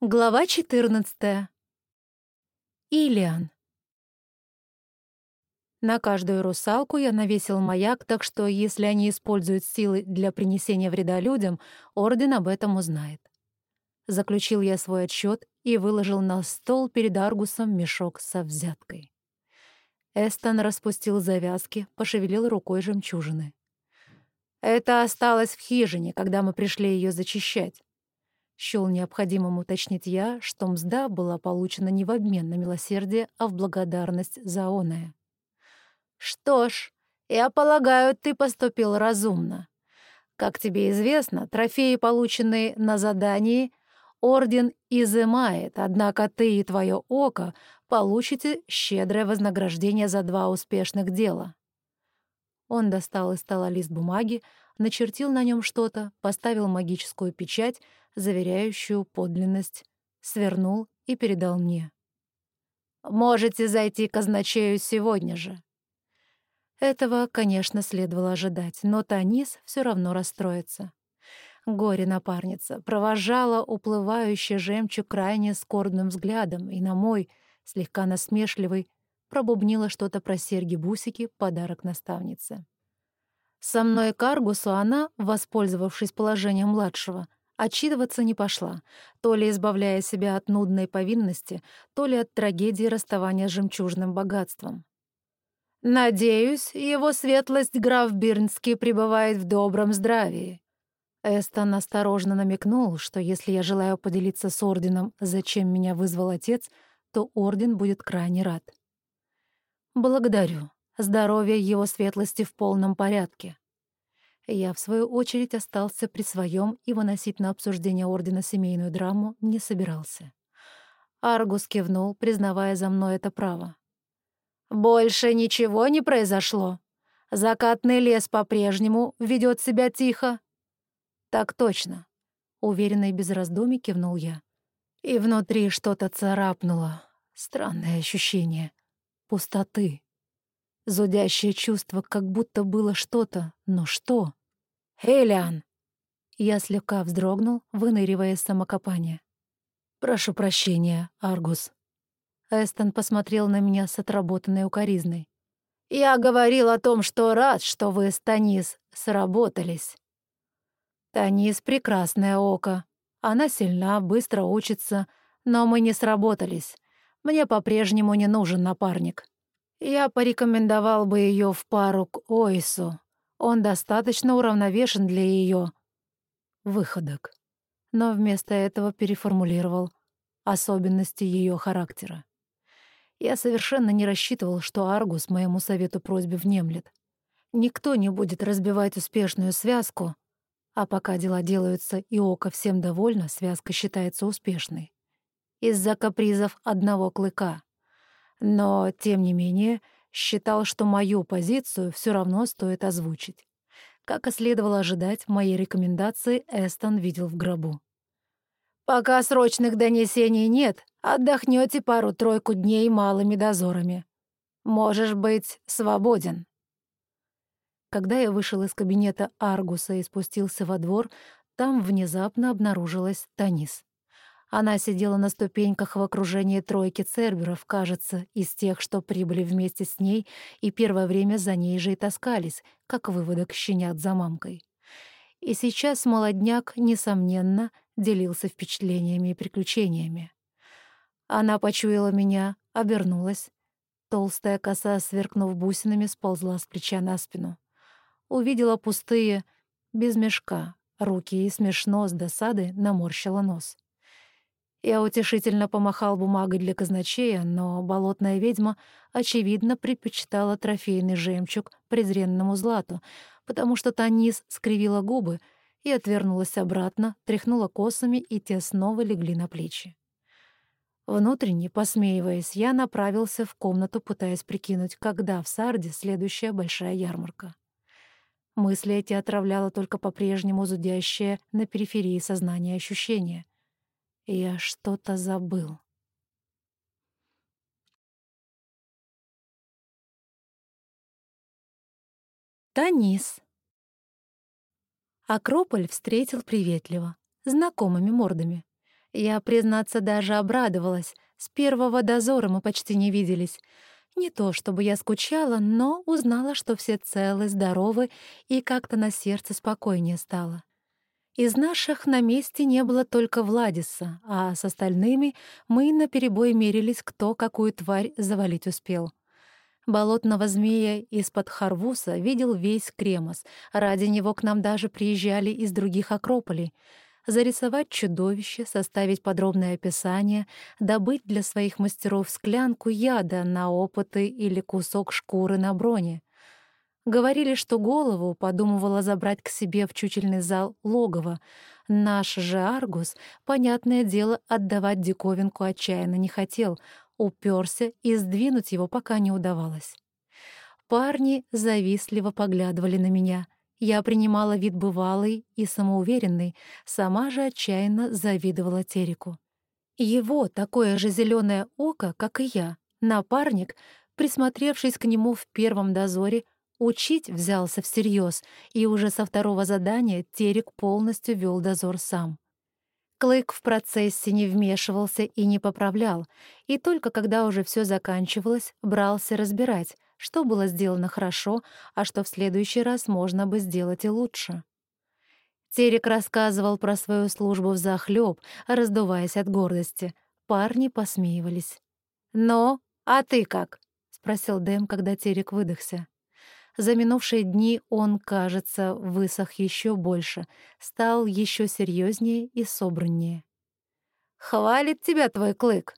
Глава 14. Илиан. На каждую русалку я навесил маяк, так что если они используют силы для принесения вреда людям, Орден об этом узнает. Заключил я свой отчет и выложил на стол перед Аргусом мешок со взяткой. Эстон распустил завязки, пошевелил рукой жемчужины. Это осталось в хижине, когда мы пришли ее зачищать. Счел необходимым уточнить я, что мзда была получена не в обмен на милосердие, а в благодарность за оное. «Что ж, я полагаю, ты поступил разумно. Как тебе известно, трофеи, полученные на задании, Орден изымает, однако ты и твое око получите щедрое вознаграждение за два успешных дела». Он достал из стола лист бумаги, начертил на нем что-то, поставил магическую печать, заверяющую подлинность, свернул и передал мне. «Можете зайти к казначею сегодня же». Этого, конечно, следовало ожидать, но Танис все равно расстроится. Горе-напарница провожала уплывающий жемчуг крайне скорбным взглядом и на мой, слегка насмешливый, пробубнила что-то про серьги-бусики, подарок наставнице. Со мной к Аргусу она, воспользовавшись положением младшего, отчитываться не пошла, то ли избавляя себя от нудной повинности, то ли от трагедии расставания с жемчужным богатством. «Надеюсь, его светлость граф Бирнский пребывает в добром здравии». Эстон осторожно намекнул, что если я желаю поделиться с Орденом, зачем меня вызвал отец, то Орден будет крайне рад. «Благодарю. Здоровье его светлости в полном порядке. Я, в свою очередь, остался при своем и выносить на обсуждение Ордена семейную драму не собирался. Аргус кивнул, признавая за мной это право. «Больше ничего не произошло. Закатный лес по-прежнему ведет себя тихо». «Так точно», — уверенно и без раздумий кивнул я. И внутри что-то царапнуло. Странное ощущение. Пустоты. Зудящее чувство, как будто было что-то, но что? «Элиан!» Я слегка вздрогнул, выныривая из самокопания. «Прошу прощения, Аргус». Эстон посмотрел на меня с отработанной укоризной. «Я говорил о том, что рад, что вы с Танис сработались». «Танис — прекрасное око. Она сильна, быстро учится, но мы не сработались. Мне по-прежнему не нужен напарник». Я порекомендовал бы ее в пару к Ойсу. Он достаточно уравновешен для ее выходок. Но вместо этого переформулировал особенности ее характера. Я совершенно не рассчитывал, что Аргус моему совету просьбе внемлет. Никто не будет разбивать успешную связку, а пока дела делаются и око всем довольно, связка считается успешной. Из-за капризов одного клыка — но, тем не менее, считал, что мою позицию все равно стоит озвучить. Как и следовало ожидать, мои рекомендации Эстон видел в гробу. «Пока срочных донесений нет, отдохнете пару-тройку дней малыми дозорами. Можешь быть свободен». Когда я вышел из кабинета Аргуса и спустился во двор, там внезапно обнаружилась Танис. Она сидела на ступеньках в окружении тройки церберов, кажется, из тех, что прибыли вместе с ней и первое время за ней же и таскались, как выводок щенят за мамкой. И сейчас молодняк, несомненно, делился впечатлениями и приключениями. Она почуяла меня, обернулась. Толстая коса, сверкнув бусинами, сползла с плеча на спину. Увидела пустые, без мешка, руки и смешно с досады наморщила нос. Я утешительно помахал бумагой для казначея, но болотная ведьма, очевидно, предпочитала трофейный жемчуг презренному злату, потому что Танис скривила губы и отвернулась обратно, тряхнула косами, и те снова легли на плечи. Внутренне, посмеиваясь, я направился в комнату, пытаясь прикинуть, когда в Сарде следующая большая ярмарка. Мысли эти отравляла только по-прежнему зудящее на периферии сознания ощущение — я что-то забыл. Танис. Акрополь встретил приветливо, знакомыми мордами. Я, признаться, даже обрадовалась. С первого дозора мы почти не виделись. Не то чтобы я скучала, но узнала, что все целы, здоровы, и как-то на сердце спокойнее стало. Из наших на месте не было только Владиса, а с остальными мы наперебой мерились, кто какую тварь завалить успел. Болотного змея из-под Харвуса видел весь Кремос. Ради него к нам даже приезжали из других Акрополей. Зарисовать чудовище, составить подробное описание, добыть для своих мастеров склянку яда на опыты или кусок шкуры на броне. Говорили, что голову подумывала забрать к себе в чучельный зал логово. Наш же Аргус, понятное дело, отдавать диковинку отчаянно не хотел, уперся и сдвинуть его пока не удавалось. Парни завистливо поглядывали на меня. Я принимала вид бывалый и самоуверенный, сама же отчаянно завидовала Тереку. Его такое же зеленое око, как и я, напарник, присмотревшись к нему в первом дозоре, Учить взялся всерьез, и уже со второго задания Терек полностью вел дозор сам. Клык в процессе не вмешивался и не поправлял, и только когда уже все заканчивалось, брался разбирать, что было сделано хорошо, а что в следующий раз можно бы сделать и лучше. Терек рассказывал про свою службу в захлеб, раздуваясь от гордости. Парни посмеивались. «Но, а ты как?» — спросил Дэм, когда Терек выдохся. За минувшие дни он, кажется, высох еще больше, стал еще серьезнее и собраннее. «Хвалит тебя твой клык!»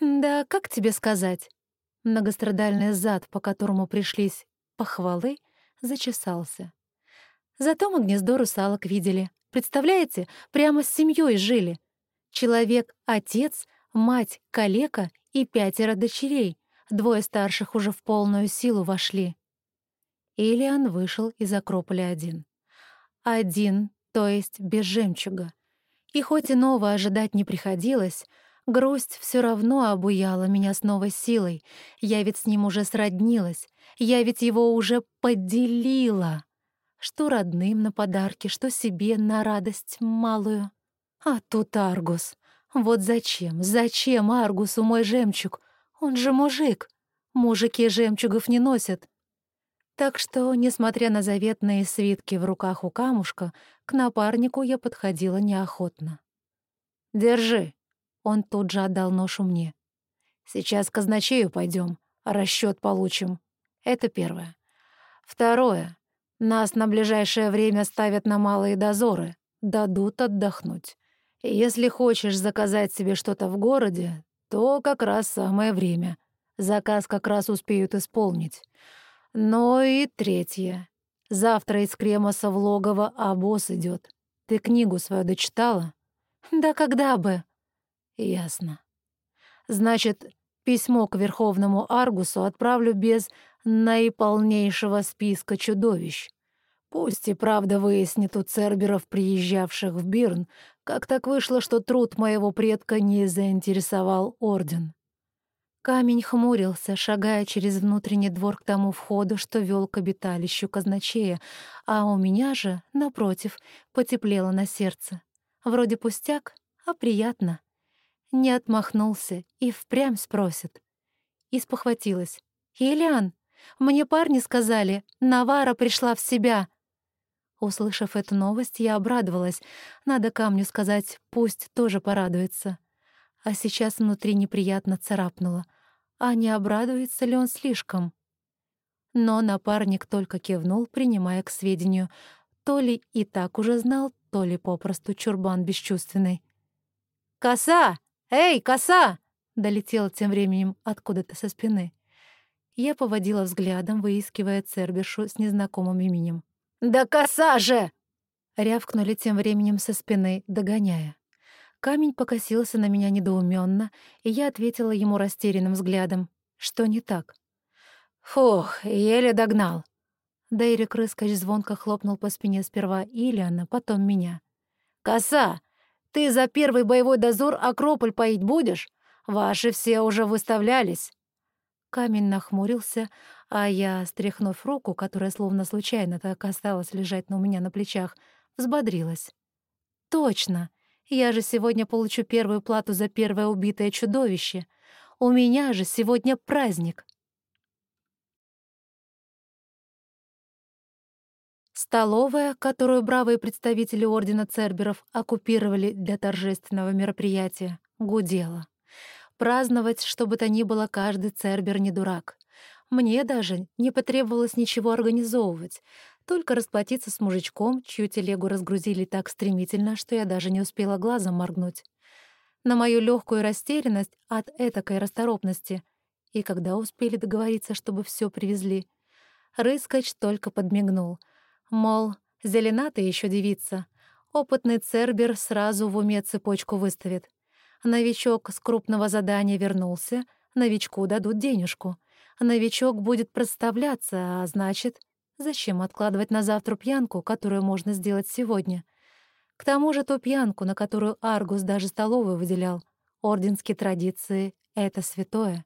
«Да, как тебе сказать?» Многострадальный зад, по которому пришлись похвалы, зачесался. Зато мы гнездо русалок видели. Представляете, прямо с семьей жили. Человек — отец, мать — калека и пятеро дочерей. Двое старших уже в полную силу вошли. Илиан вышел из Акрополя один. Один, то есть без жемчуга. И хоть иного ожидать не приходилось, грусть все равно обуяла меня с новой силой. Я ведь с ним уже сроднилась, я ведь его уже поделила. Что родным на подарки, что себе на радость малую. А тут Аргус. Вот зачем, зачем Аргусу мой жемчуг? Он же мужик. Мужики жемчугов не носят. Так что, несмотря на заветные свитки в руках у камушка, к напарнику я подходила неохотно. «Держи!» — он тут же отдал ношу мне. «Сейчас к казначею пойдем, расчет получим. Это первое. Второе. Нас на ближайшее время ставят на малые дозоры, дадут отдохнуть. Если хочешь заказать себе что-то в городе, то как раз самое время. Заказ как раз успеют исполнить. Ну и третье. Завтра из Кремоса в логово обоз идет. Ты книгу свою дочитала? Да когда бы? Ясно. Значит, письмо к Верховному Аргусу отправлю без наиполнейшего списка чудовищ. Пусть и правда выяснит у церберов, приезжавших в Бирн, как так вышло, что труд моего предка не заинтересовал Орден. Камень хмурился, шагая через внутренний двор к тому входу, что вел к обиталищу казначея, а у меня же, напротив, потеплело на сердце. Вроде пустяк, а приятно. Не отмахнулся и впрямь спросит. И спохватилась. «Елиан, мне парни сказали, Навара пришла в себя». Услышав эту новость, я обрадовалась. Надо камню сказать, пусть тоже порадуется. А сейчас внутри неприятно царапнуло а не обрадуется ли он слишком. Но напарник только кивнул, принимая к сведению. То ли и так уже знал, то ли попросту чурбан бесчувственный. «Коса! Эй, коса!» — долетел тем временем откуда-то со спины. Я поводила взглядом, выискивая Цербершу с незнакомым именем. «Да коса же!» — рявкнули тем временем со спины, догоняя. Камень покосился на меня недоуменно, и я ответила ему растерянным взглядом. Что не так? «Фух, еле догнал». Дейрик Рыскач звонко хлопнул по спине сперва Ильяна, потом меня. «Коса, ты за первый боевой дозор Акрополь поить будешь? Ваши все уже выставлялись». Камень нахмурился, а я, стряхнув руку, которая словно случайно так осталась лежать на у меня на плечах, взбодрилась. «Точно! Я же сегодня получу первую плату за первое убитое чудовище. У меня же сегодня праздник. Столовая, которую бравые представители Ордена Церберов оккупировали для торжественного мероприятия, гудела. Праздновать, что бы то ни было, каждый Цербер не дурак. Мне даже не потребовалось ничего организовывать, только расплатиться с мужичком, чью телегу разгрузили так стремительно, что я даже не успела глазом моргнуть. На мою легкую растерянность от этакой расторопности и когда успели договориться, чтобы все привезли, Рыскач только подмигнул — Мол, зелена ты еще девица. Опытный цербер сразу в уме цепочку выставит. Новичок с крупного задания вернулся, новичку дадут денежку. Новичок будет представляться, а значит, зачем откладывать на завтра пьянку, которую можно сделать сегодня? К тому же ту пьянку, на которую Аргус даже столовую выделял. Орденские традиции — это святое.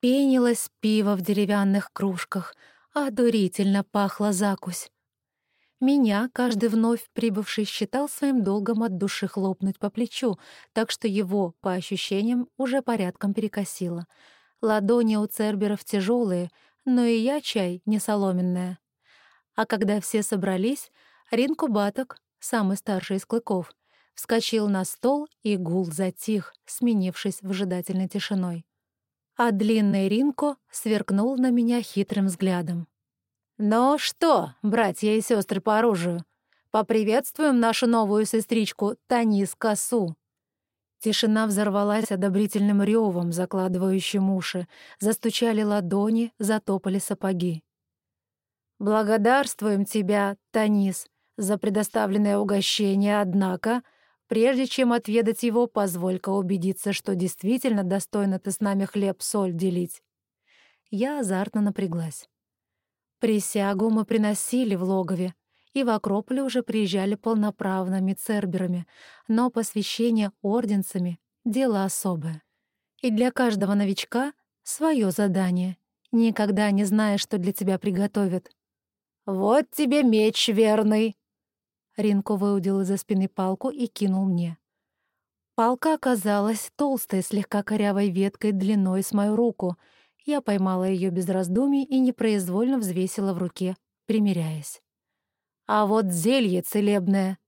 Пенилось пиво в деревянных кружках — Одурительно пахла закусь. Меня каждый вновь прибывший считал своим долгом от души хлопнуть по плечу, так что его, по ощущениям, уже порядком перекосило. Ладони у церберов тяжелые, но и я чай не соломенная. А когда все собрались, Ринку Баток, самый старший из клыков, вскочил на стол, и гул затих, сменившись выжидательной тишиной а длинный Ринко сверкнул на меня хитрым взглядом. «Ну что, братья и сестры по оружию, поприветствуем нашу новую сестричку Танис Косу!» Тишина взорвалась одобрительным ревом, закладывающим уши. Застучали ладони, затопали сапоги. «Благодарствуем тебя, Танис, за предоставленное угощение, однако Прежде чем отведать его, позволь-ка убедиться, что действительно достойно ты с нами хлеб-соль делить. Я азартно напряглась. Присягу мы приносили в логове, и в Акрополе уже приезжали полноправными церберами, но посвящение орденцами — дело особое. И для каждого новичка — свое задание. Никогда не знаешь, что для тебя приготовят. «Вот тебе меч верный!» Ринко выудил из-за спины палку и кинул мне. Палка оказалась толстой, слегка корявой веткой длиной с мою руку. Я поймала ее без раздумий и непроизвольно взвесила в руке, примеряясь. «А вот зелье целебное!»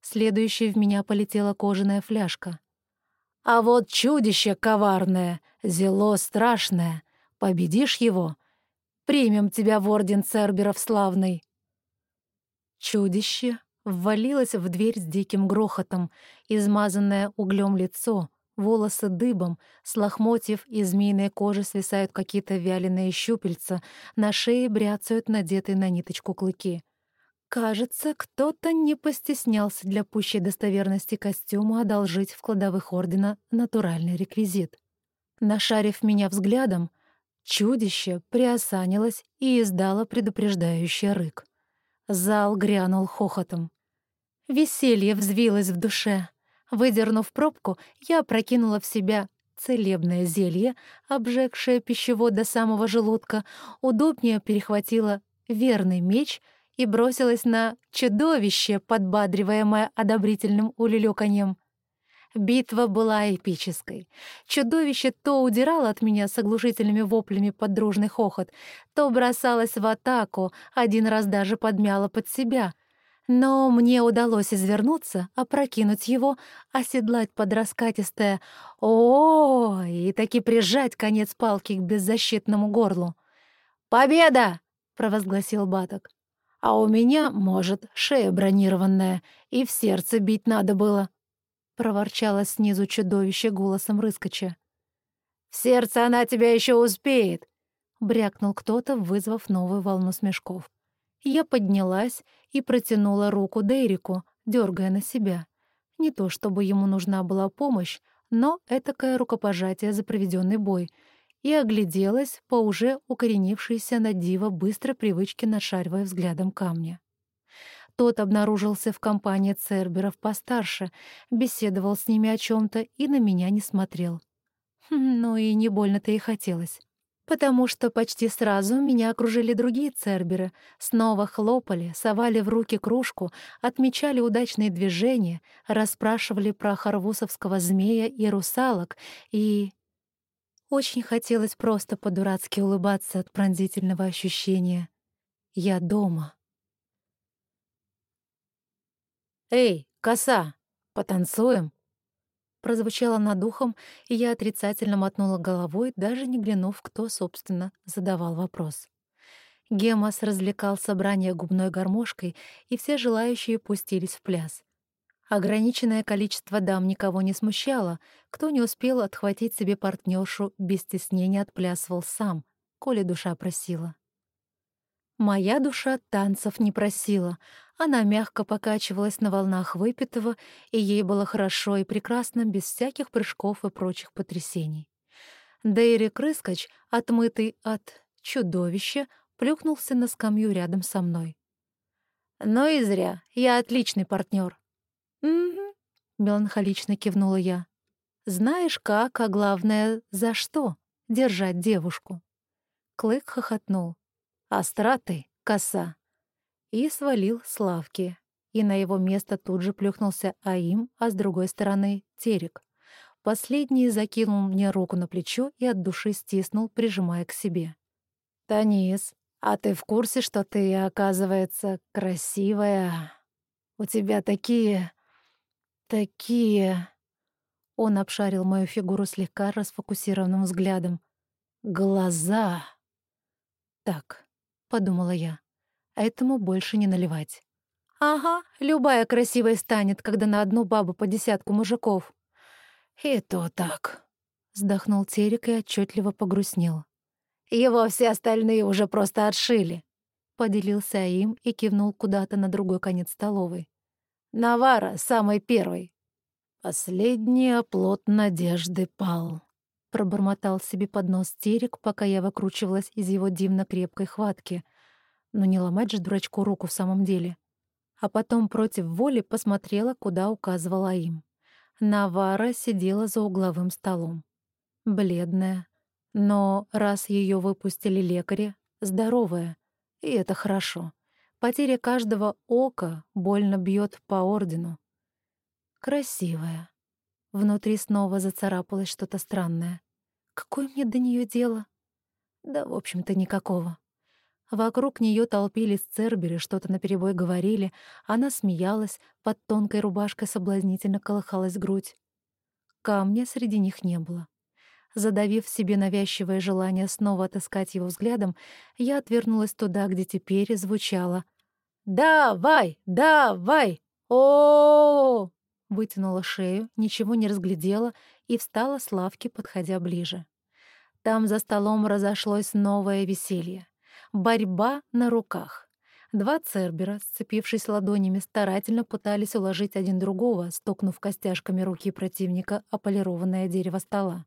Следующей в меня полетела кожаная фляжка. «А вот чудище коварное, зело страшное. Победишь его? Примем тебя в орден Церберов славный!» Чудище ввалилась в дверь с диким грохотом, измазанное углем лицо, волосы дыбом, с лохмотьев и змеиной кожи свисают какие-то вяленые щупельца, на шее бряцают надетые на ниточку клыки. Кажется, кто-то не постеснялся для пущей достоверности костюма одолжить в кладовых Ордена натуральный реквизит. Нашарив меня взглядом, чудище приосанилось и издало предупреждающий рык. Зал грянул хохотом. Веселье взвилось в душе. Выдернув пробку, я прокинула в себя целебное зелье, обжегшее пищевод до самого желудка, удобнее перехватила верный меч и бросилась на чудовище, подбадриваемое одобрительным улюлёканьем. Битва была эпической. Чудовище то удирало от меня с оглушительными воплями под дружный хохот, то бросалось в атаку, один раз даже подмяло под себя. Но мне удалось извернуться, опрокинуть его, оседлать под раскатистое о, -о, -о и таки прижать конец палки к беззащитному горлу. «Победа!» — провозгласил Баток. «А у меня, может, шея бронированная, и в сердце бить надо было». — проворчало снизу чудовище голосом рыскача. «В сердце она тебя еще успеет!» — брякнул кто-то, вызвав новую волну смешков. Я поднялась и протянула руку Дейрику, дергая на себя. Не то чтобы ему нужна была помощь, но этакое рукопожатие за проведенный бой, и огляделась по уже укоренившейся на диво быстро привычке нашаривая взглядом камня. Тот обнаружился в компании церберов постарше, беседовал с ними о чем то и на меня не смотрел. Хм, ну и не больно-то и хотелось. потому что почти сразу меня окружили другие церберы, снова хлопали, совали в руки кружку, отмечали удачные движения, расспрашивали про харвусовского змея и русалок, и... Очень хотелось просто по-дурацки улыбаться от пронзительного ощущения. Я дома. «Эй, коса, потанцуем?» прозвучало над ухом, и я отрицательно мотнула головой, даже не глянув, кто, собственно, задавал вопрос. Гемос развлекал собрание губной гармошкой, и все желающие пустились в пляс. Ограниченное количество дам никого не смущало, кто не успел отхватить себе партнершу, без стеснения отплясывал сам, коли душа просила. Моя душа танцев не просила. Она мягко покачивалась на волнах выпитого, и ей было хорошо и прекрасно, без всяких прыжков и прочих потрясений. Дейрик Рыскач, отмытый от чудовища, плюхнулся на скамью рядом со мной. «Ну и зря. Я отличный партнер. «Угу», — меланхолично кивнула я. «Знаешь как, а главное, за что держать девушку?» Клык хохотнул. Остраты, коса. И свалил с лавки. И на его место тут же плюхнулся Аим, а с другой стороны — Терек. Последний закинул мне руку на плечо и от души стиснул, прижимая к себе. «Танис, а ты в курсе, что ты, оказывается, красивая? У тебя такие... такие...» Он обшарил мою фигуру слегка расфокусированным взглядом. «Глаза!» «Так, подумала я. Этому больше не наливать. Ага, любая красивая станет, когда на одну бабу по десятку мужиков. И то так, вздохнул Терек и отчетливо погрустнел. Его все остальные уже просто отшили. Поделился им и кивнул куда-то на другой конец столовой. Навара самый первый. Последний оплот надежды пал. Пробормотал себе под нос Терек, пока я выкручивалась из его дивно крепкой хватки. Но не ломать же дурачку руку в самом деле. А потом против воли посмотрела, куда указывала им. Навара сидела за угловым столом. Бледная. Но раз ее выпустили лекари, здоровая. И это хорошо. Потеря каждого ока больно бьет по ордену. Красивая. Внутри снова зацарапалось что-то странное. Какое мне до нее дело? Да, в общем-то, никакого. Вокруг нее толпились церберы, что-то наперебой говорили, она смеялась, под тонкой рубашкой соблазнительно колыхалась грудь. Камня среди них не было. Задавив себе навязчивое желание снова отыскать его взглядом, я отвернулась туда, где теперь звучало «Давай! Давай! о, -о, Вытянула шею, ничего не разглядела и встала с лавки, подходя ближе. Там за столом разошлось новое веселье. Борьба на руках. Два цербера, сцепившись ладонями, старательно пытались уложить один другого, стукнув костяшками руки противника о полированное дерево стола.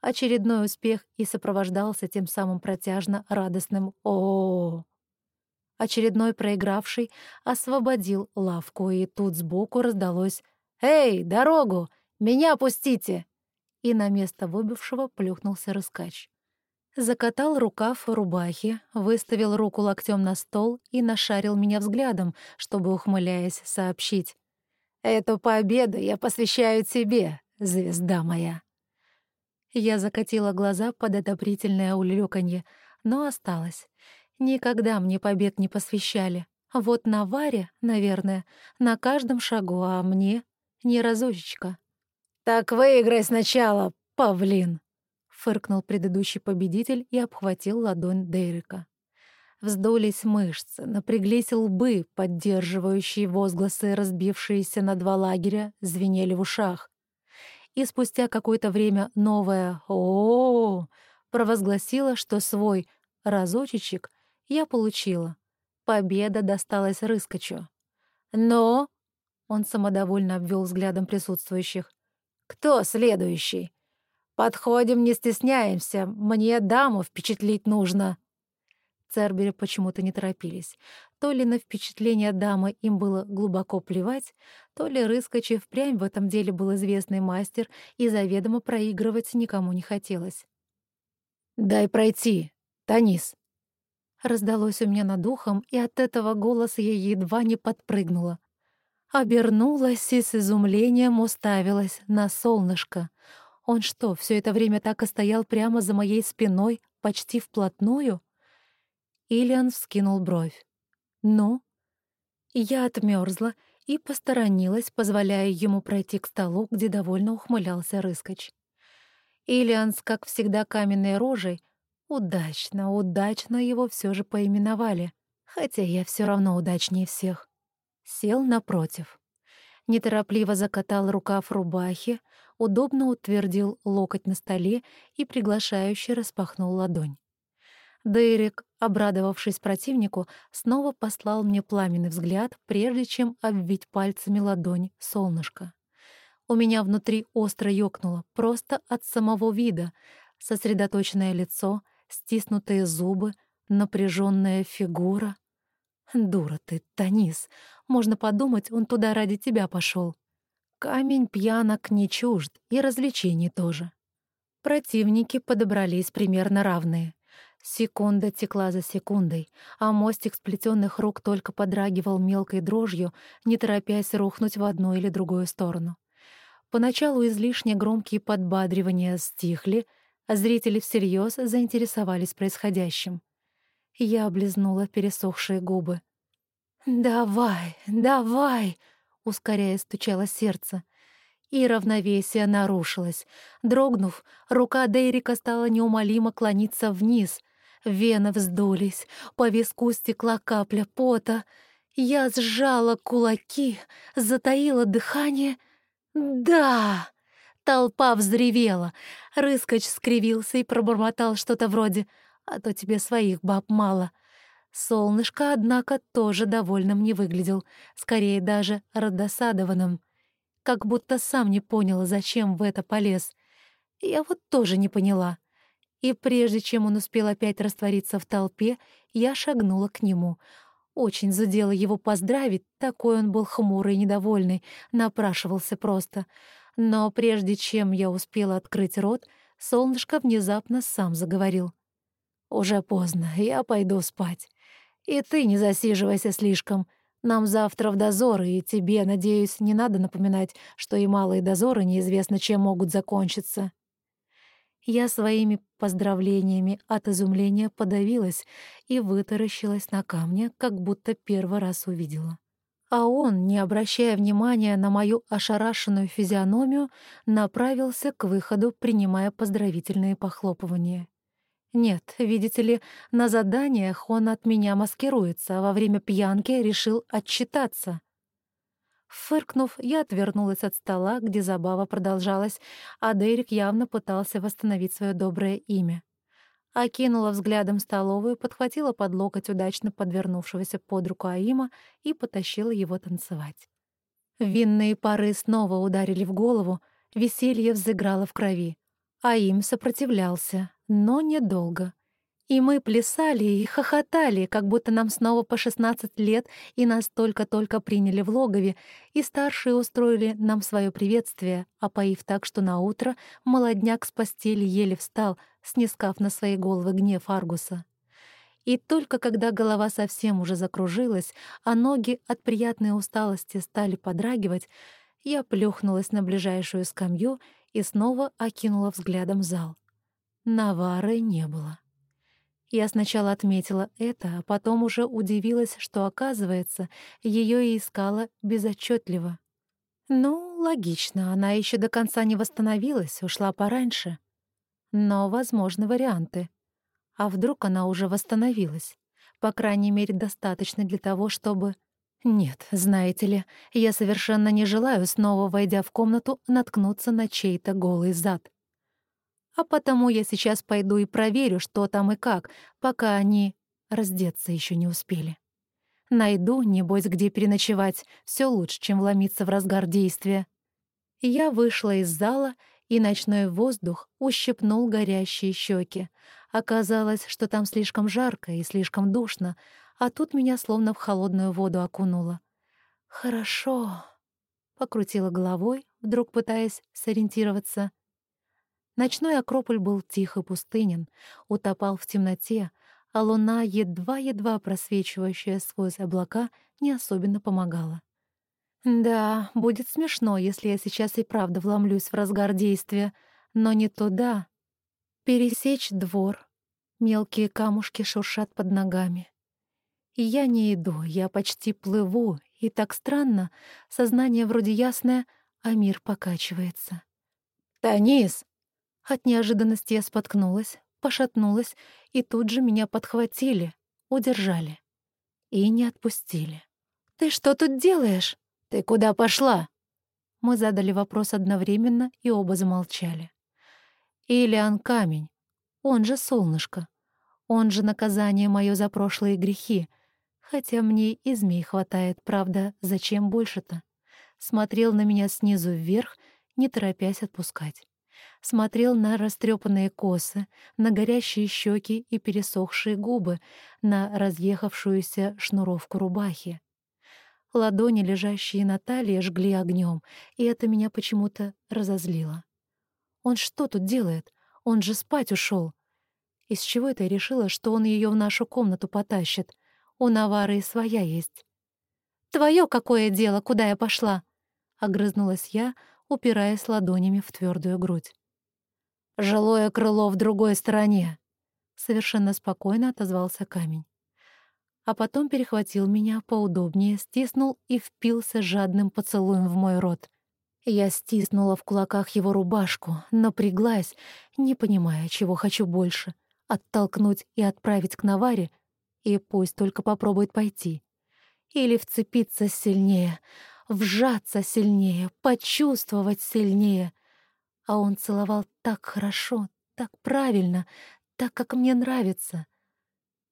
Очередной успех и сопровождался тем самым протяжно радостным о, -о, -о, Очередной проигравший освободил лавку, и тут сбоку раздалось «Эй, дорогу! Меня пустите!» И на место выбившего плюхнулся рыскач. Закатал рукав рубахи, выставил руку локтем на стол и нашарил меня взглядом, чтобы, ухмыляясь, сообщить. «Эту победу я посвящаю тебе, звезда моя!» Я закатила глаза под одобрительное улюлюканье, но осталось. Никогда мне побед не посвящали. Вот на Варе, наверное, на каждом шагу, а мне ни разочечка. «Так выиграй сначала, павлин!» — фыркнул предыдущий победитель и обхватил ладонь Дерека. Вздулись мышцы, напряглись лбы, поддерживающие возгласы, разбившиеся на два лагеря, звенели в ушах. И спустя какое-то время новая о, -о, -о провозгласила, что свой разочечек я получила. Победа досталась Рыскачу. Но он самодовольно обвел взглядом присутствующих. «Кто следующий? Подходим, не стесняемся. Мне даму впечатлить нужно». Цербери почему-то не торопились. То ли на впечатление дамы им было глубоко плевать, то ли Рыскачи впрямь в этом деле был известный мастер, и заведомо проигрывать никому не хотелось. «Дай пройти, Танис!» Раздалось у меня над ухом, и от этого голоса я едва не подпрыгнула. Обернулась и с изумлением уставилась на солнышко. Он что, все это время так и стоял прямо за моей спиной, почти вплотную? Ильян вскинул бровь. «Ну?» Я отмерзла и посторонилась, позволяя ему пройти к столу, где довольно ухмылялся Рыскач. Ильянс, как всегда каменной рожей, удачно, удачно его все же поименовали, хотя я все равно удачнее всех. Сел напротив. Неторопливо закатал рукав рубахи, удобно утвердил локоть на столе и приглашающе распахнул ладонь. Дейрик, обрадовавшись противнику, снова послал мне пламенный взгляд, прежде чем обвить пальцами ладонь солнышко. У меня внутри остро ёкнуло, просто от самого вида. Сосредоточенное лицо, стиснутые зубы, напряженная фигура. «Дура ты, Танис! Можно подумать, он туда ради тебя пошел. Камень пьянок не чужд, и развлечений тоже. Противники подобрались примерно равные. Секунда текла за секундой, а мостик сплетенных рук только подрагивал мелкой дрожью, не торопясь рухнуть в одну или другую сторону. Поначалу излишне громкие подбадривания стихли, а зрители всерьез заинтересовались происходящим. Я облизнула пересохшие губы. «Давай, давай!» — ускоряя стучало сердце. И равновесие нарушилось. Дрогнув, рука Дейрика стала неумолимо клониться вниз, Вены вздулись, по виску стекла капля пота. Я сжала кулаки, затаила дыхание. «Да!» Толпа взревела. Рыскач скривился и пробормотал что-то вроде «А то тебе своих баб мало». Солнышко, однако, тоже довольным не выглядел, скорее даже раздосадованным. Как будто сам не понял, зачем в это полез. Я вот тоже не поняла и прежде чем он успел опять раствориться в толпе, я шагнула к нему. Очень задело его поздравить, такой он был хмурый и недовольный, напрашивался просто. Но прежде чем я успела открыть рот, солнышко внезапно сам заговорил. «Уже поздно, я пойду спать. И ты не засиживайся слишком. Нам завтра в дозоры, и тебе, надеюсь, не надо напоминать, что и малые дозоры неизвестно чем могут закончиться». Я своими поздравлениями от изумления подавилась и вытаращилась на камне, как будто первый раз увидела. А он, не обращая внимания на мою ошарашенную физиономию, направился к выходу, принимая поздравительные похлопывания. Нет, видите ли, на заданиях он от меня маскируется, а во время пьянки решил отчитаться. Фыркнув, я отвернулась от стола, где забава продолжалась, а Дерек явно пытался восстановить свое доброе имя. Окинула взглядом столовую, подхватила под локоть удачно подвернувшегося под руку Аима и потащила его танцевать. Винные пары снова ударили в голову, веселье взыграло в крови. Аим сопротивлялся, но недолго. И мы плясали и хохотали, как будто нам снова по 16 лет, и нас только-только приняли в логове, и старшие устроили нам свое приветствие, опоив так, что на утро молодняк с постели еле встал, снискав на свои головы гнев Аргуса. И только когда голова совсем уже закружилась, а ноги от приятной усталости стали подрагивать, я плюхнулась на ближайшую скамью и снова окинула взглядом зал. Навары не было. Я сначала отметила это, а потом уже удивилась, что, оказывается, ее и искала безотчетливо. Ну, логично, она еще до конца не восстановилась, ушла пораньше. Но возможны варианты. А вдруг она уже восстановилась? По крайней мере, достаточно для того, чтобы... Нет, знаете ли, я совершенно не желаю, снова войдя в комнату, наткнуться на чей-то голый зад а потому я сейчас пойду и проверю, что там и как, пока они раздеться еще не успели. Найду, небось, где переночевать, все лучше, чем вломиться в разгар действия. Я вышла из зала, и ночной воздух ущипнул горящие щеки. Оказалось, что там слишком жарко и слишком душно, а тут меня словно в холодную воду окунуло. «Хорошо», — покрутила головой, вдруг пытаясь сориентироваться. Ночной Акрополь был тих и пустынен, утопал в темноте, а луна, едва-едва просвечивающая сквозь облака, не особенно помогала. Да, будет смешно, если я сейчас и правда вломлюсь в разгар действия, но не туда. Пересечь двор. Мелкие камушки шуршат под ногами. И я не иду, я почти плыву, и так странно, сознание вроде ясное, а мир покачивается. «Танис!» От неожиданности я споткнулась, пошатнулась, и тут же меня подхватили, удержали. И не отпустили. «Ты что тут делаешь? Ты куда пошла?» Мы задали вопрос одновременно, и оба замолчали. «Илиан Камень, он же солнышко, он же наказание мое за прошлые грехи, хотя мне и змей хватает, правда, зачем больше-то?» Смотрел на меня снизу вверх, не торопясь отпускать смотрел на растрепанные косы, на горящие щеки и пересохшие губы, на разъехавшуюся шнуровку рубахи. Ладони, лежащие на талии, жгли огнем, и это меня почему-то разозлило. Он что тут делает? Он же спать ушел. Из чего это я решила, что он ее в нашу комнату потащит? У Навары и своя есть. «Твое какое дело, куда я пошла?» — огрызнулась я, упираясь ладонями в твердую грудь. «Жилое крыло в другой стороне», — совершенно спокойно отозвался камень. А потом перехватил меня поудобнее, стиснул и впился жадным поцелуем в мой рот. Я стиснула в кулаках его рубашку, напряглась, не понимая, чего хочу больше — оттолкнуть и отправить к Наваре, и пусть только попробует пойти. Или вцепиться сильнее, вжаться сильнее, почувствовать сильнее — а он целовал так хорошо, так правильно, так, как мне нравится.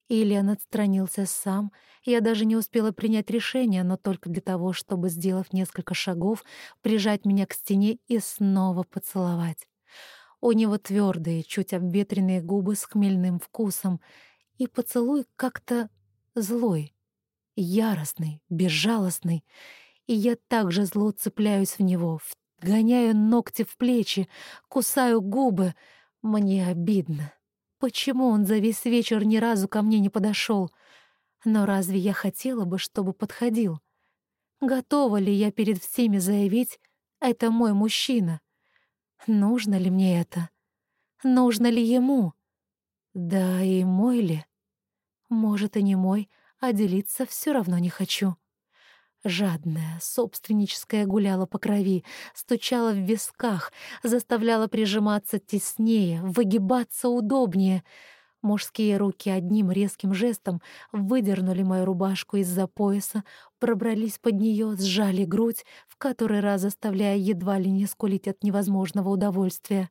Ильян отстранился сам, я даже не успела принять решение, но только для того, чтобы, сделав несколько шагов, прижать меня к стене и снова поцеловать. У него твердые, чуть обветренные губы с хмельным вкусом, и поцелуй как-то злой, яростный, безжалостный, и я также зло цепляюсь в него, Гоняю ногти в плечи, кусаю губы. Мне обидно. Почему он за весь вечер ни разу ко мне не подошел? Но разве я хотела бы, чтобы подходил? Готова ли я перед всеми заявить «это мой мужчина»? Нужно ли мне это? Нужно ли ему? Да и мой ли? Может, и не мой, а делиться все равно не хочу. Жадная, собственническая гуляла по крови, стучала в висках, заставляла прижиматься теснее, выгибаться удобнее. Мужские руки одним резким жестом выдернули мою рубашку из-за пояса, пробрались под нее, сжали грудь, в который раз заставляя едва ли не скулить от невозможного удовольствия.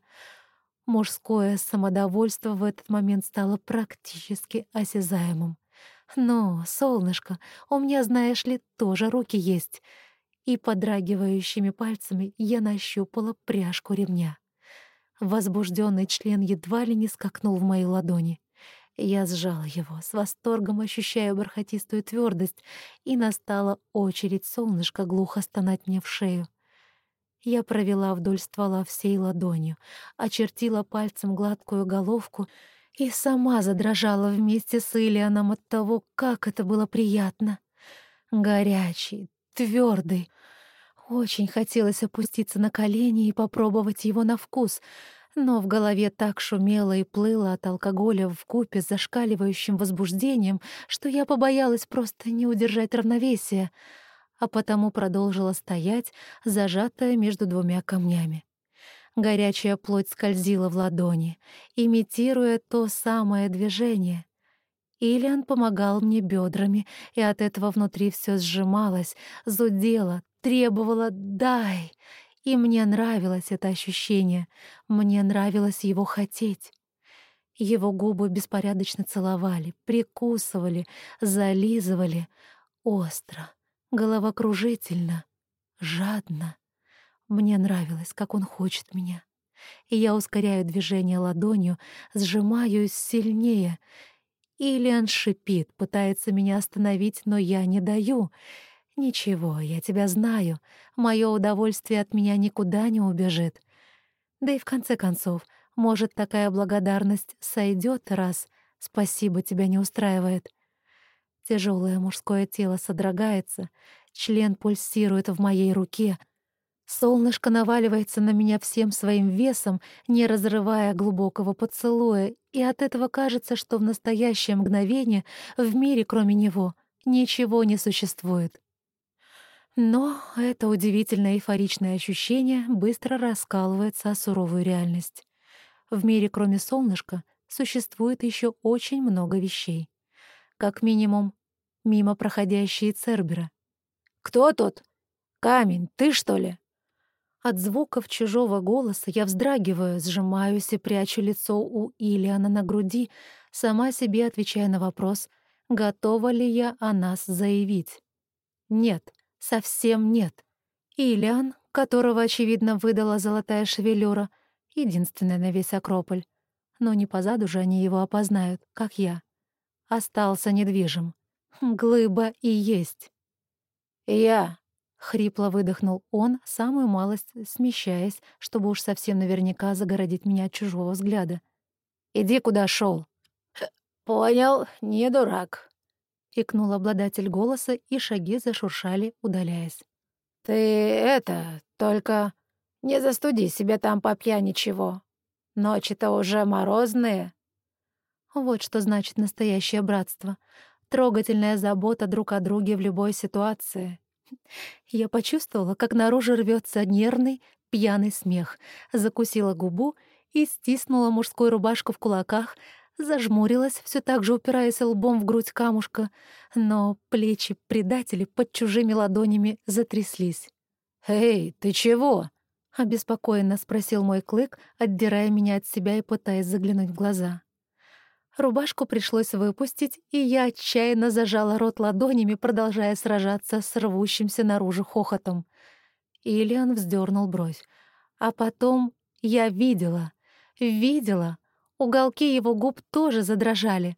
Мужское самодовольство в этот момент стало практически осязаемым. «Ну, солнышко, у меня, знаешь ли, тоже руки есть». И подрагивающими пальцами я нащупала пряжку ремня. Возбужденный член едва ли не скакнул в мои ладони. Я сжала его, с восторгом ощущая бархатистую твердость, и настала очередь солнышка глухо стонать мне в шею. Я провела вдоль ствола всей ладонью, очертила пальцем гладкую головку — и сама задрожала вместе с Ильяном от того, как это было приятно. Горячий, твердый. Очень хотелось опуститься на колени и попробовать его на вкус, но в голове так шумело и плыло от алкоголя в купе с зашкаливающим возбуждением, что я побоялась просто не удержать равновесие, а потому продолжила стоять, зажатая между двумя камнями. Горячая плоть скользила в ладони, имитируя то самое движение. Ильян помогал мне бедрами, и от этого внутри все сжималось, зудело, требовало «дай». И мне нравилось это ощущение, мне нравилось его хотеть. Его губы беспорядочно целовали, прикусывали, зализывали. Остро, головокружительно, жадно. Мне нравилось, как он хочет меня. И я ускоряю движение ладонью, сжимаюсь сильнее. Ильян шипит, пытается меня остановить, но я не даю. Ничего, я тебя знаю. Мое удовольствие от меня никуда не убежит. Да и в конце концов, Может, такая благодарность сойдет, раз спасибо тебя не устраивает. Тяжелое мужское тело содрогается, член пульсирует в моей руке. Солнышко наваливается на меня всем своим весом, не разрывая глубокого поцелуя, и от этого кажется, что в настоящее мгновение в мире, кроме него, ничего не существует. Но это удивительное эйфоричное ощущение быстро раскалывается о суровую реальность. В мире, кроме солнышка, существует еще очень много вещей. Как минимум, мимо проходящие Цербера. «Кто тут? Камень, ты, что ли?» От звуков чужого голоса я вздрагиваю, сжимаюсь и прячу лицо у Илиана на груди, сама себе отвечая на вопрос, готова ли я о нас заявить. Нет, совсем нет. Илиан, которого, очевидно, выдала золотая шевелюра, единственная на весь Акрополь. Но не позаду же они его опознают, как я. Остался недвижим. Глыба и есть. «Я», — хрипло выдохнул он, самую малость смещаясь, чтобы уж совсем наверняка загородить меня от чужого взгляда. «Иди, куда шел. «Понял, не дурак», — икнул обладатель голоса, и шаги зашуршали, удаляясь. «Ты это, только не застуди себе там по пьяни чего. Ночи-то уже морозные». Вот что значит настоящее братство. Трогательная забота друг о друге в любой ситуации. Я почувствовала, как наружу рвется нервный, пьяный смех, закусила губу и стиснула мужскую рубашку в кулаках, зажмурилась, все так же упираясь лбом в грудь камушка, но плечи предателя под чужими ладонями затряслись. «Эй, ты чего?» — обеспокоенно спросил мой клык, отдирая меня от себя и пытаясь заглянуть в глаза. Рубашку пришлось выпустить, и я отчаянно зажала рот ладонями, продолжая сражаться с рвущимся наружу хохотом. Ильян вздернул бровь. А потом я видела, видела. Уголки его губ тоже задрожали.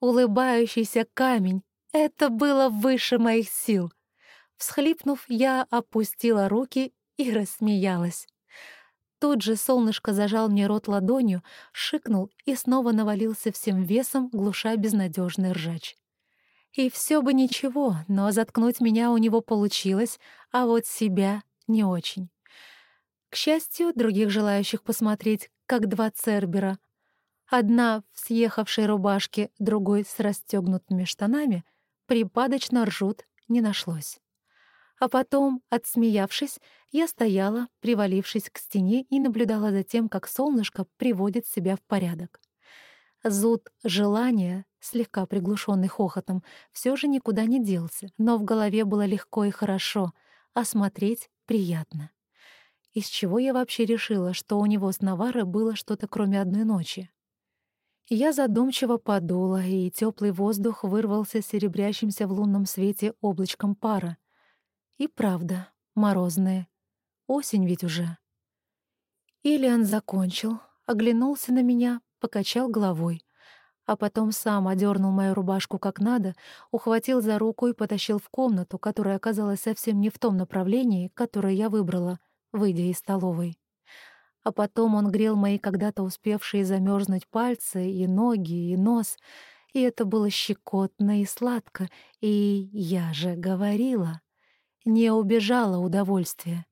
Улыбающийся камень — это было выше моих сил. Всхлипнув, я опустила руки и рассмеялась. Тут же солнышко зажал мне рот ладонью, шикнул и снова навалился всем весом, глуша безнадежный ржач. И все бы ничего, но заткнуть меня у него получилось, а вот себя — не очень. К счастью, других желающих посмотреть, как два цербера. Одна в съехавшей рубашке, другой с расстегнутыми штанами, припадочно ржут, не нашлось. А потом, отсмеявшись, я стояла, привалившись к стене, и наблюдала за тем, как солнышко приводит себя в порядок. Зуд желания, слегка приглушенный хохотом, все же никуда не делся, но в голове было легко и хорошо, а смотреть приятно. Из чего я вообще решила, что у него с Наварой было что-то кроме одной ночи? Я задумчиво подула, и теплый воздух вырвался серебрящимся в лунном свете облачком пара. И правда, морозные. Осень ведь уже. Ильян закончил, оглянулся на меня, покачал головой, а потом сам одернул мою рубашку как надо, ухватил за руку и потащил в комнату, которая оказалась совсем не в том направлении, которое я выбрала, выйдя из столовой. А потом он грел мои когда-то успевшие замерзнуть пальцы и ноги, и нос, и это было щекотно и сладко, и я же говорила не убежало удовольствие.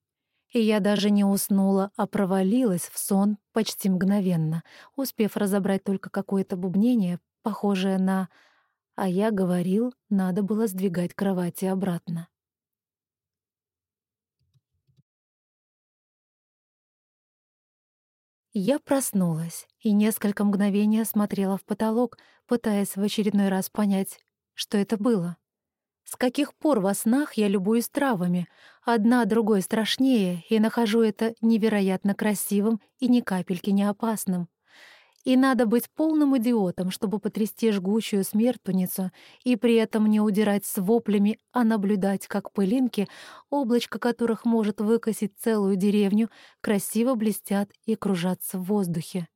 И я даже не уснула, а провалилась в сон почти мгновенно, успев разобрать только какое-то бубнение, похожее на «а я говорил, надо было сдвигать кровати обратно». Я проснулась и несколько мгновений смотрела в потолок, пытаясь в очередной раз понять, что это было. С каких пор во снах я любуюсь травами, одна другой страшнее, и нахожу это невероятно красивым и ни капельки не опасным. И надо быть полным идиотом, чтобы потрясти жгучую смертуницу и при этом не удирать с воплями, а наблюдать, как пылинки, облачко которых может выкосить целую деревню, красиво блестят и кружатся в воздухе.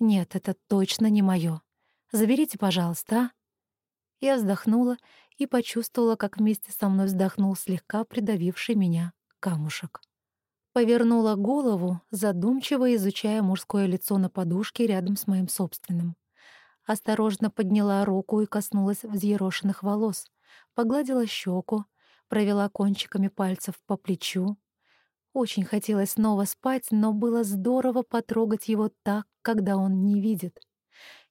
Нет, это точно не моё. Заберите, пожалуйста, а? Я вздохнула и почувствовала, как вместе со мной вздохнул слегка придавивший меня камушек. Повернула голову, задумчиво изучая мужское лицо на подушке рядом с моим собственным. Осторожно подняла руку и коснулась взъерошенных волос, погладила щеку, провела кончиками пальцев по плечу. Очень хотелось снова спать, но было здорово потрогать его так, когда он не видит.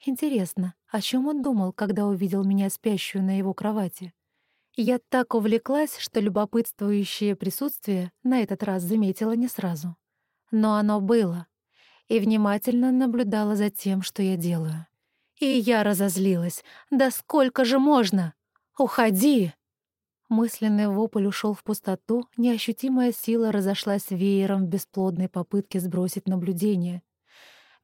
Интересно, о чем он думал, когда увидел меня спящую на его кровати? Я так увлеклась, что любопытствующее присутствие на этот раз заметила не сразу. Но оно было, и внимательно наблюдала за тем, что я делаю. И я разозлилась. «Да сколько же можно? Уходи!» Мысленный вопль ушел в пустоту, неощутимая сила разошлась веером в бесплодной попытке сбросить наблюдение.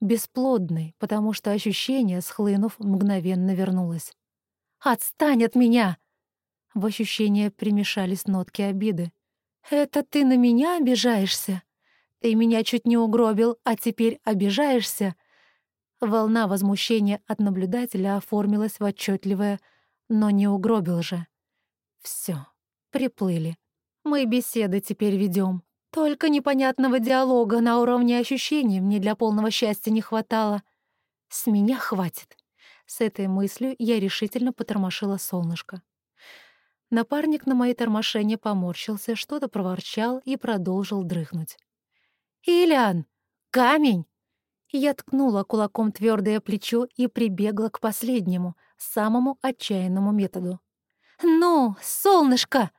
Бесплодной, потому что ощущение, схлынув, мгновенно вернулось. «Отстань от меня!» В ощущение примешались нотки обиды. «Это ты на меня обижаешься? Ты меня чуть не угробил, а теперь обижаешься?» Волна возмущения от наблюдателя оформилась в отчетливое «но не угробил же». Все, приплыли. Мы беседы теперь ведем. Только непонятного диалога на уровне ощущений мне для полного счастья не хватало. С меня хватит. С этой мыслью я решительно потормошила солнышко. Напарник на мои тормошения поморщился, что-то проворчал и продолжил дрыхнуть. «Ильян! Камень!» Я ткнула кулаком твердое плечо и прибегла к последнему, самому отчаянному методу. «Ну, солнышко!»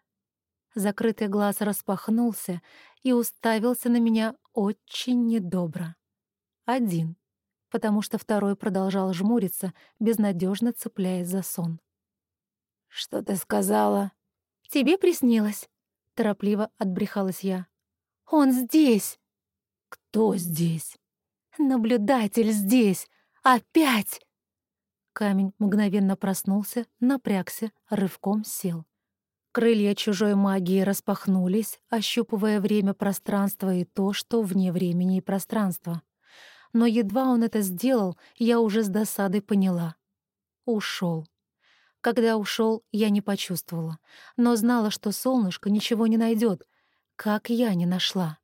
Закрытый глаз распахнулся и уставился на меня очень недобро. Один, потому что второй продолжал жмуриться, безнадежно цепляясь за сон. «Что ты сказала?» «Тебе приснилось», — торопливо отбрехалась я. «Он здесь!» «Кто здесь?» «Наблюдатель здесь! Опять!» Камень мгновенно проснулся, напрягся, рывком сел. Крылья чужой магии распахнулись, ощупывая время, пространство и то, что вне времени и пространства. Но едва он это сделал, я уже с досадой поняла. Ушел. Когда ушел, я не почувствовала, но знала, что солнышко ничего не найдет, как я не нашла.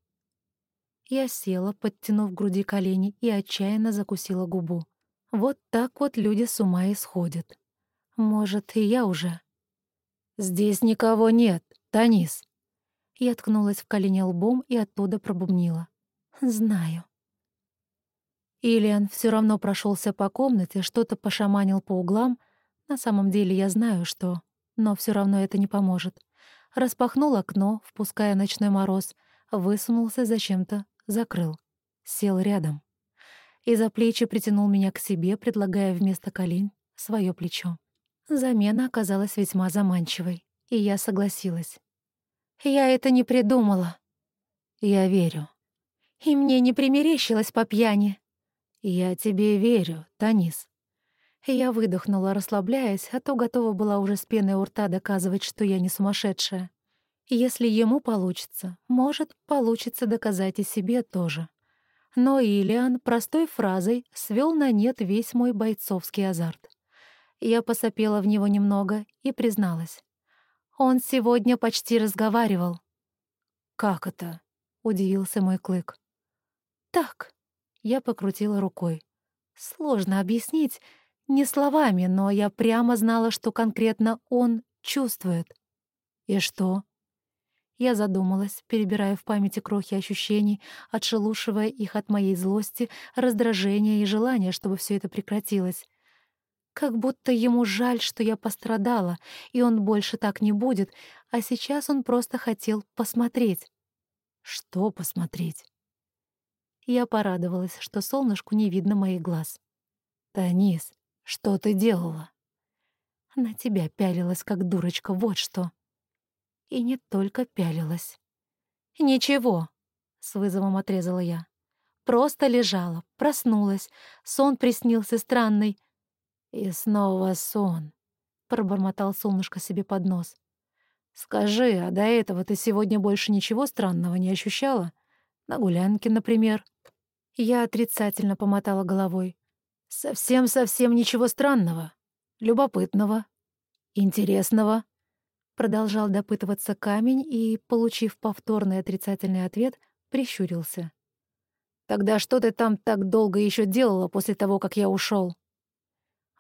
Я села, подтянув груди колени, и отчаянно закусила губу. Вот так вот люди с ума исходят. Может, и я уже. «Здесь никого нет, Танис». Я ткнулась в колени лбом и оттуда пробубнила. «Знаю». Ильян все равно прошелся по комнате, что-то пошаманил по углам. На самом деле я знаю, что... Но все равно это не поможет. Распахнул окно, впуская ночной мороз, высунулся зачем-то закрыл, сел рядом и за плечи притянул меня к себе, предлагая вместо колен свое плечо. Замена оказалась весьма заманчивой, и я согласилась. «Я это не придумала». «Я верю». «И мне не примерещилось по пьяни». «Я тебе верю, Танис». Я выдохнула, расслабляясь, а то готова была уже с пеной у рта доказывать, что я не сумасшедшая. Если ему получится, может, получится доказать и себе тоже. Но Ильян простой фразой свел на нет весь мой бойцовский азарт. Я посопела в него немного и призналась. Он сегодня почти разговаривал. «Как это?» — удивился мой клык. «Так», — я покрутила рукой. «Сложно объяснить, не словами, но я прямо знала, что конкретно он чувствует». «И что?» Я задумалась, перебирая в памяти крохи ощущений, отшелушивая их от моей злости, раздражения и желания, чтобы все это прекратилось. Как будто ему жаль, что я пострадала, и он больше так не будет, а сейчас он просто хотел посмотреть. Что посмотреть? Я порадовалась, что солнышку не видно моих глаз. «Танис, что ты делала?» На тебя пялилась, как дурочка, вот что. И не только пялилась. «Ничего», — с вызовом отрезала я. «Просто лежала, проснулась, сон приснился странный». «И снова сон», — пробормотал солнышко себе под нос. «Скажи, а до этого ты сегодня больше ничего странного не ощущала? На гулянке, например?» Я отрицательно помотала головой. «Совсем-совсем ничего странного, любопытного, интересного». Продолжал допытываться камень и, получив повторный отрицательный ответ, прищурился. «Тогда что ты там так долго еще делала после того, как я ушел?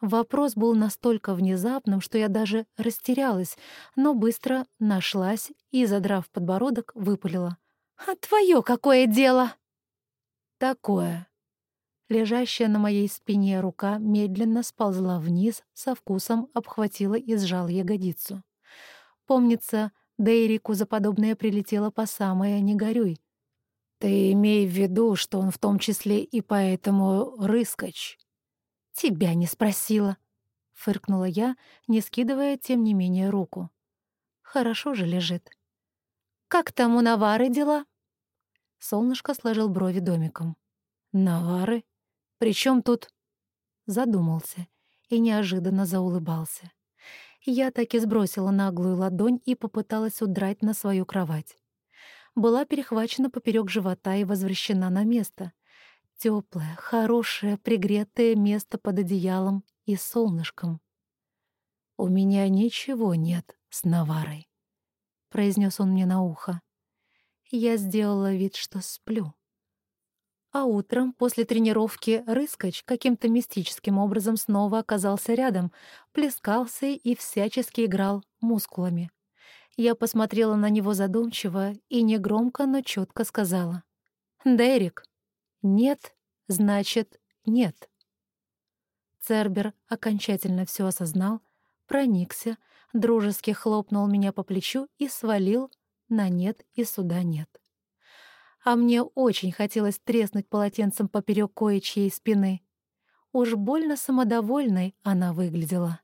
Вопрос был настолько внезапным, что я даже растерялась, но быстро нашлась и, задрав подбородок, выпалила. «А твое какое дело?» «Такое». Лежащая на моей спине рука медленно сползла вниз, со вкусом обхватила и сжал ягодицу. Помнится, Дейрику за подобное прилетело по самое «не горюй». «Ты имей в виду, что он в том числе и поэтому рыскач», «Тебя не спросила», — фыркнула я, не скидывая, тем не менее, руку. «Хорошо же лежит». «Как там у Навары дела?» Солнышко сложил брови домиком. «Навары? Причем тут...» Задумался и неожиданно заулыбался. Я так и сбросила наглую ладонь и попыталась удрать на свою кровать. Была перехвачена поперек живота и возвращена на место. Теплое, хорошее, пригретое место под одеялом и солнышком. «У меня ничего нет с Наварой», — произнес он мне на ухо. Я сделала вид, что сплю. А утром, после тренировки, Рыскач каким-то мистическим образом снова оказался рядом, плескался и всячески играл мускулами. Я посмотрела на него задумчиво и негромко, но четко сказала. «Дерек, нет, значит, нет. Цербер окончательно все осознал, проникся, дружески хлопнул меня по плечу и свалил на нет и сюда нет. А мне очень хотелось треснуть полотенцем поперек кое-чьей спины. Уж больно самодовольной она выглядела.